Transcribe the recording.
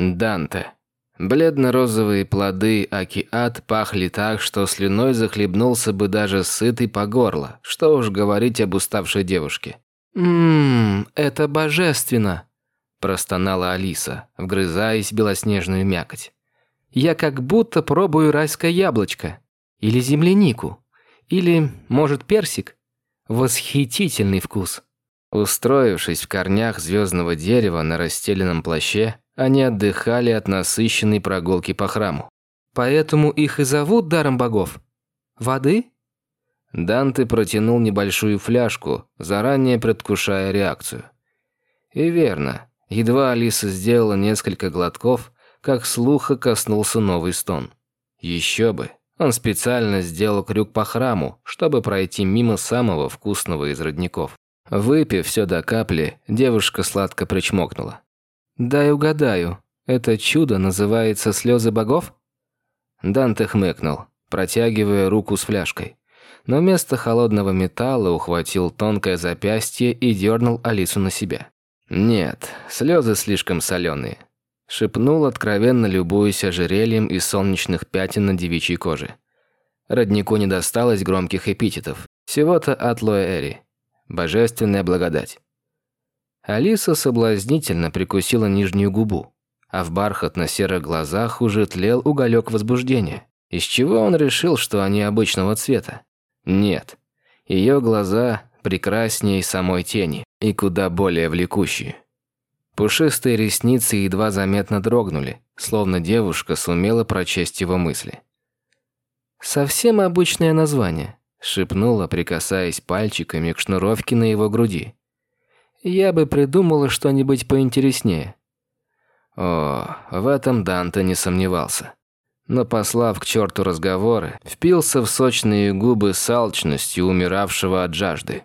Данте. Бледно-розовые плоды акиат пахли так, что слюной захлебнулся бы даже сытый по горло, что уж говорить об уставшей девушке. «Ммм, это божественно!» – простонала Алиса, вгрызаясь в белоснежную мякоть. «Я как будто пробую райское яблочко. Или землянику. Или, может, персик. Восхитительный вкус!» Устроившись в корнях звездного дерева на расстеленном плаще, они отдыхали от насыщенной прогулки по храму. «Поэтому их и зовут даром богов? Воды?» Данте протянул небольшую фляжку, заранее предвкушая реакцию. И верно, едва Алиса сделала несколько глотков, как слуха коснулся новый стон. Еще бы, он специально сделал крюк по храму, чтобы пройти мимо самого вкусного из родников. Выпив все до капли, девушка сладко причмокнула. «Дай угадаю, это чудо называется слезы богов?» Данте хмыкнул, протягивая руку с фляжкой но вместо холодного металла ухватил тонкое запястье и дернул Алису на себя. «Нет, слезы слишком соленые», – шепнул, откровенно любуясь ожерельем из солнечных пятен на девичьей коже. Роднику не досталось громких эпитетов, всего-то от Лоэри. Божественная благодать. Алиса соблазнительно прикусила нижнюю губу, а в бархатно-серых глазах уже тлел уголек возбуждения. Из чего он решил, что они обычного цвета? Нет. Ее глаза прекраснее самой тени и куда более влекущие. Пушистые ресницы едва заметно дрогнули, словно девушка сумела прочесть его мысли. «Совсем обычное название», – шепнула, прикасаясь пальчиками к шнуровке на его груди. «Я бы придумала что-нибудь поинтереснее». О, в этом Данте не сомневался но, послав к черту разговоры, впился в сочные губы с алчностью умиравшего от жажды.